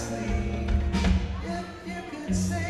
sleep if you could say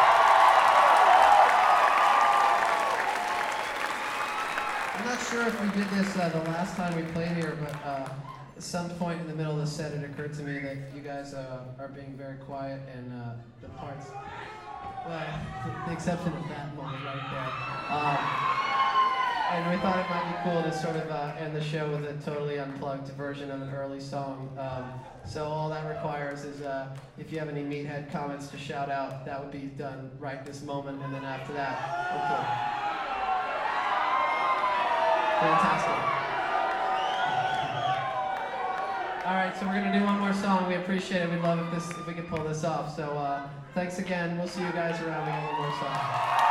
I'm not sure if we did this uh, the last time we played here, but uh, at some point in the middle of the set, it occurred to me that you guys uh, are being very quiet and uh, the parts, well, the exception of that moment right there. Um, and we thought it might be cool to sort of uh, end the show with a totally unplugged version of an early song. Um, so all that requires is uh, if you have any meathead comments to shout out, that would be done right this moment, and then after that, hopefully. Fantastic. All right, so we're gonna do one more song. We appreciate it. We'd love if this if we could pull this off. So uh, thanks again. We'll see you guys around. We have one more song.